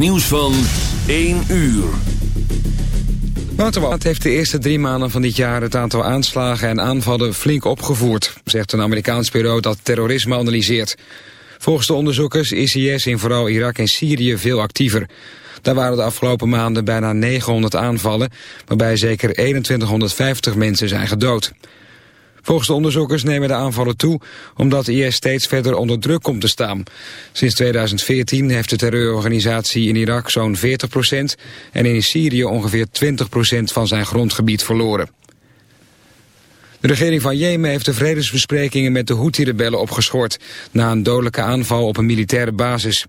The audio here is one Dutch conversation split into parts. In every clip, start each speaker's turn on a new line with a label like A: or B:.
A: nieuws van 1 uur.
B: Waterwat heeft de eerste drie maanden van dit jaar het aantal aanslagen en aanvallen flink opgevoerd, zegt een Amerikaans bureau dat terrorisme analyseert. Volgens de onderzoekers is IS in vooral Irak en Syrië veel actiever. Daar waren de afgelopen maanden bijna 900 aanvallen, waarbij zeker 2150 mensen zijn gedood. Volgens de onderzoekers nemen de aanvallen toe omdat IS steeds verder onder druk komt te staan. Sinds 2014 heeft de terreurorganisatie in Irak zo'n 40% en in Syrië ongeveer 20% van zijn grondgebied verloren. De regering van Jemen heeft de vredesbesprekingen met de Houthi-rebellen opgeschort... na een dodelijke aanval op een militaire basis.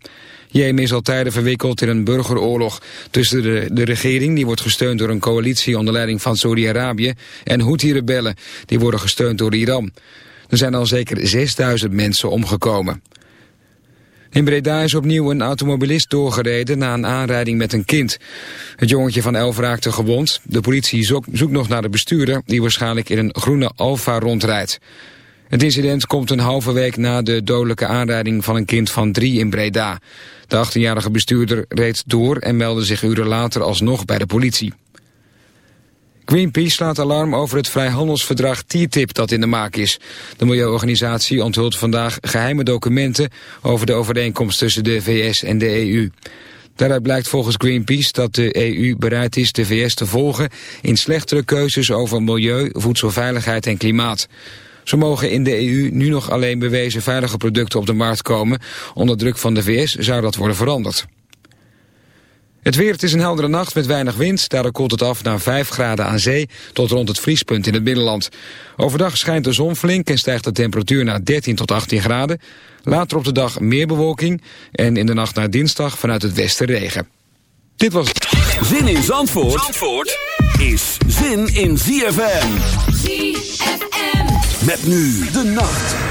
B: Jemen is al tijden verwikkeld in een burgeroorlog tussen de, de regering... die wordt gesteund door een coalitie onder leiding van Saudi-Arabië... en Houthi-rebellen, die worden gesteund door Iran. Er zijn al zeker 6000 mensen omgekomen. In Breda is opnieuw een automobilist doorgereden na een aanrijding met een kind. Het jongetje van elf raakte gewond. De politie zoekt nog naar de bestuurder die waarschijnlijk in een groene Alfa rondrijdt. Het incident komt een halve week na de dodelijke aanrijding van een kind van drie in Breda. De 18-jarige bestuurder reed door en meldde zich uren later alsnog bij de politie. Greenpeace slaat alarm over het vrijhandelsverdrag TTIP dat in de maak is. De milieuorganisatie onthult vandaag geheime documenten over de overeenkomst tussen de VS en de EU. Daaruit blijkt volgens Greenpeace dat de EU bereid is de VS te volgen in slechtere keuzes over milieu, voedselveiligheid en klimaat. Zo mogen in de EU nu nog alleen bewezen veilige producten op de markt komen. Onder druk van de VS zou dat worden veranderd. Het weer, het is een heldere nacht met weinig wind. Daardoor koelt het af naar 5 graden aan zee tot rond het vriespunt in het binnenland. Overdag schijnt de zon flink en stijgt de temperatuur naar 13 tot 18 graden. Later op de dag meer bewolking en in de nacht naar dinsdag vanuit het westen regen. Dit was
A: Zin in Zandvoort, Zandvoort is zin in. ZFM. Met nu de nacht.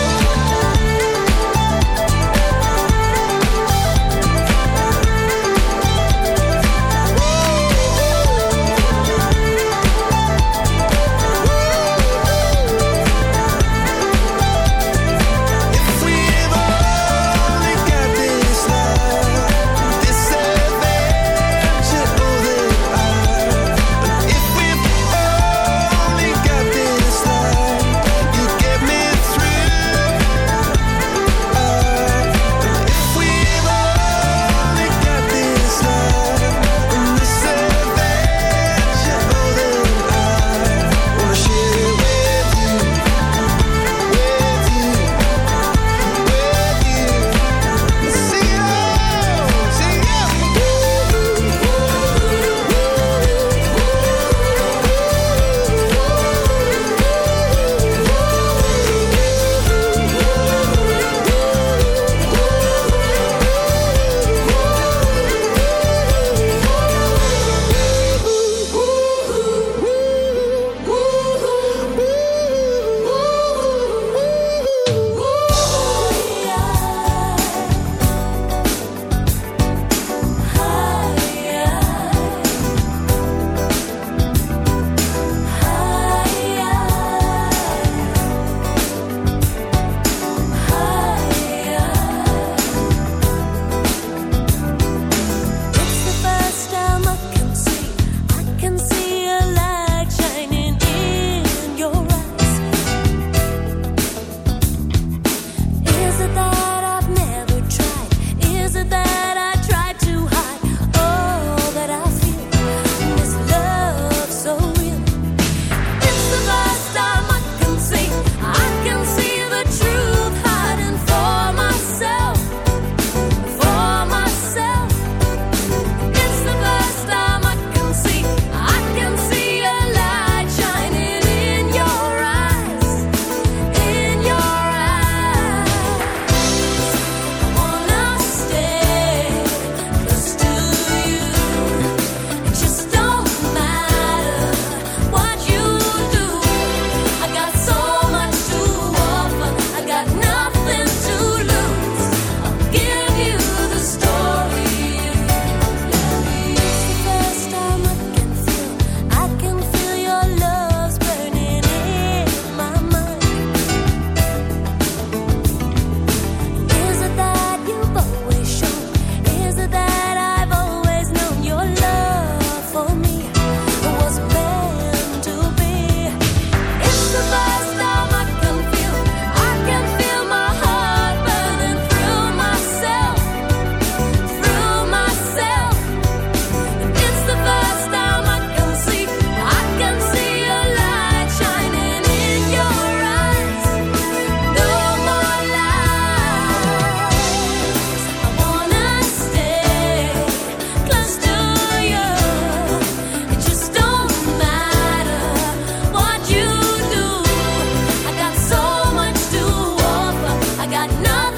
C: I
D: nothing.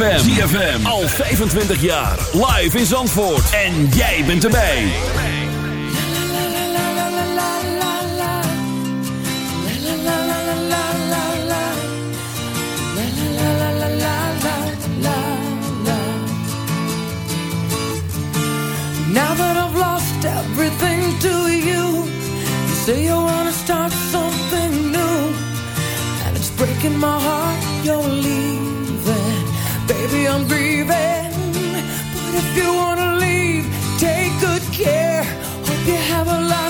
E: ZFM. Al 25 jaar. Live in Zandvoort. En jij bent erbij.
C: Now that I've lost everything to you. You say you wanna start something new. And it's breaking my heart, you're. I'm grieving. But if you wanna leave, take good care. Hope you have a
A: life.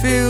C: feel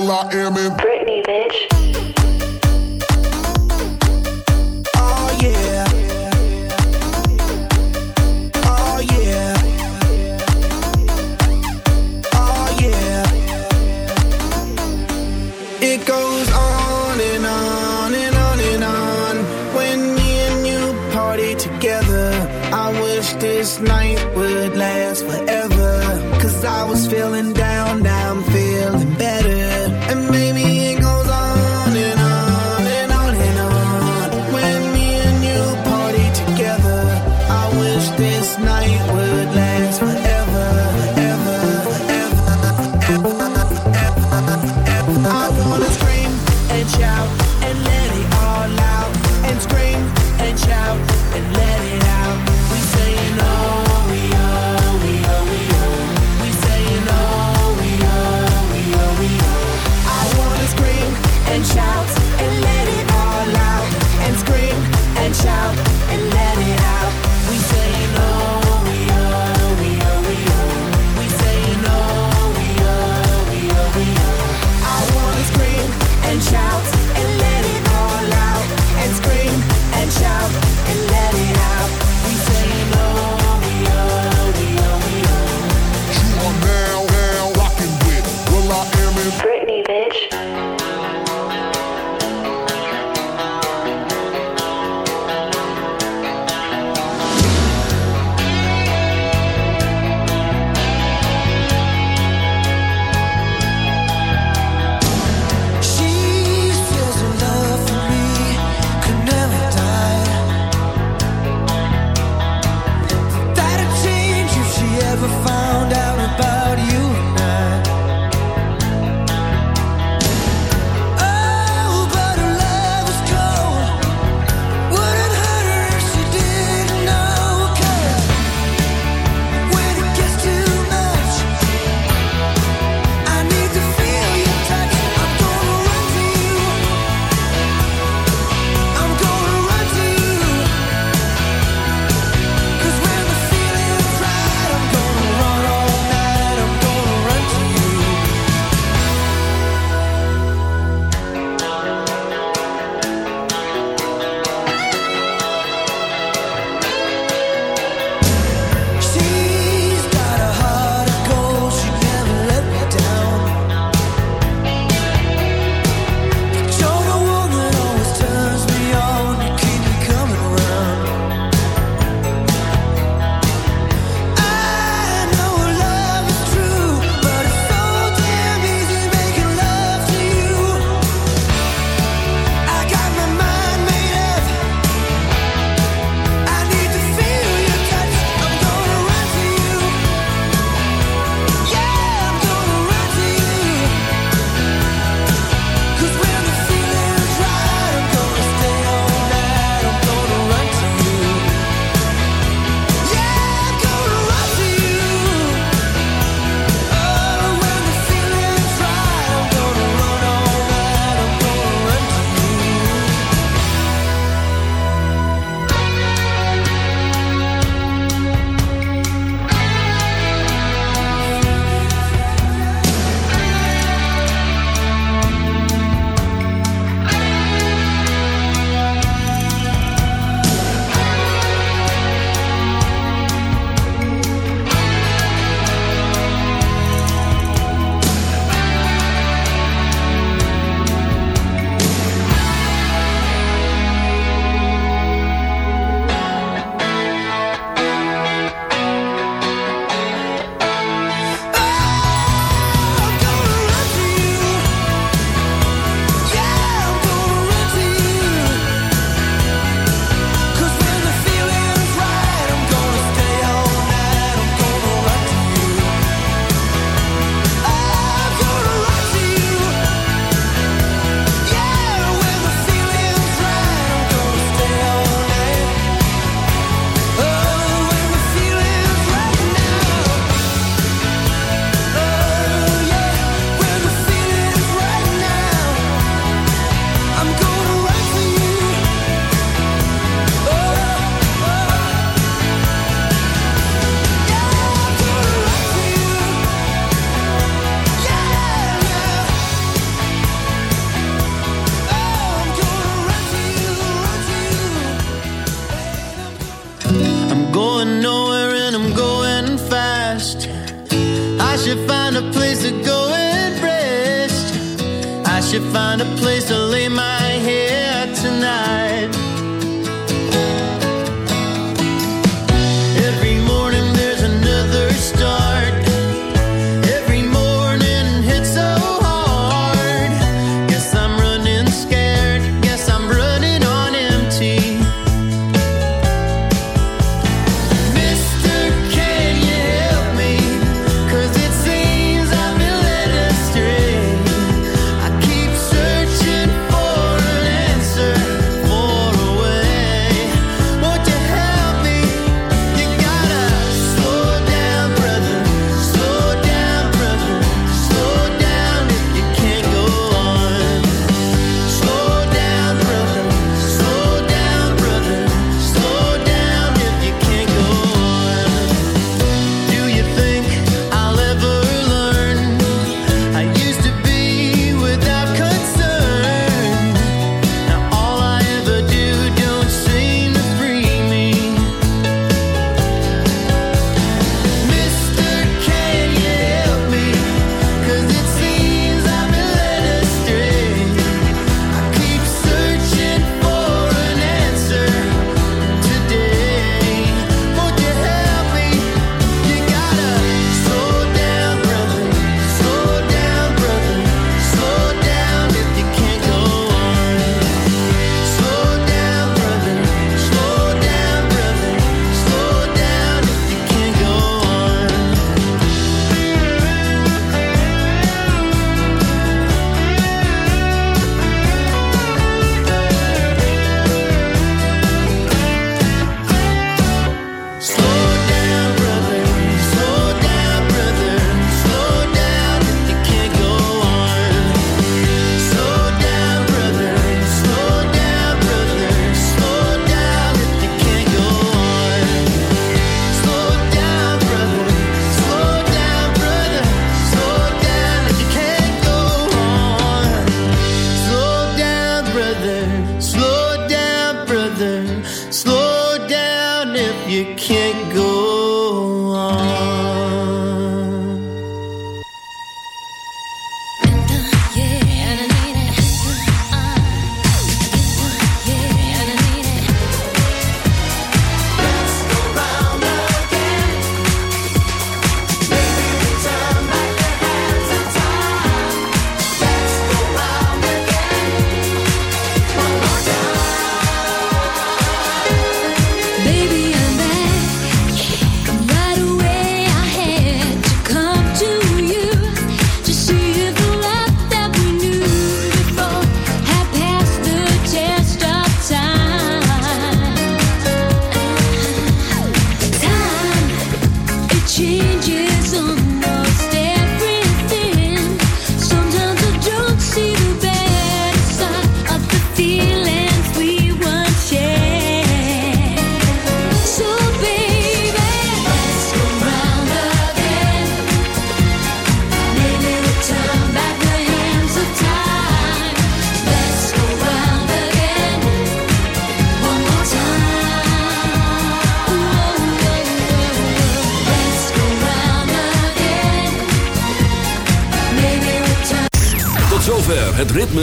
F: I Am in